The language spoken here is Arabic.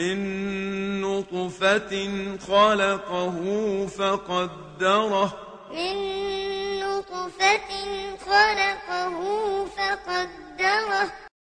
من نطفة خلقه فقدره. من نطفة خلقه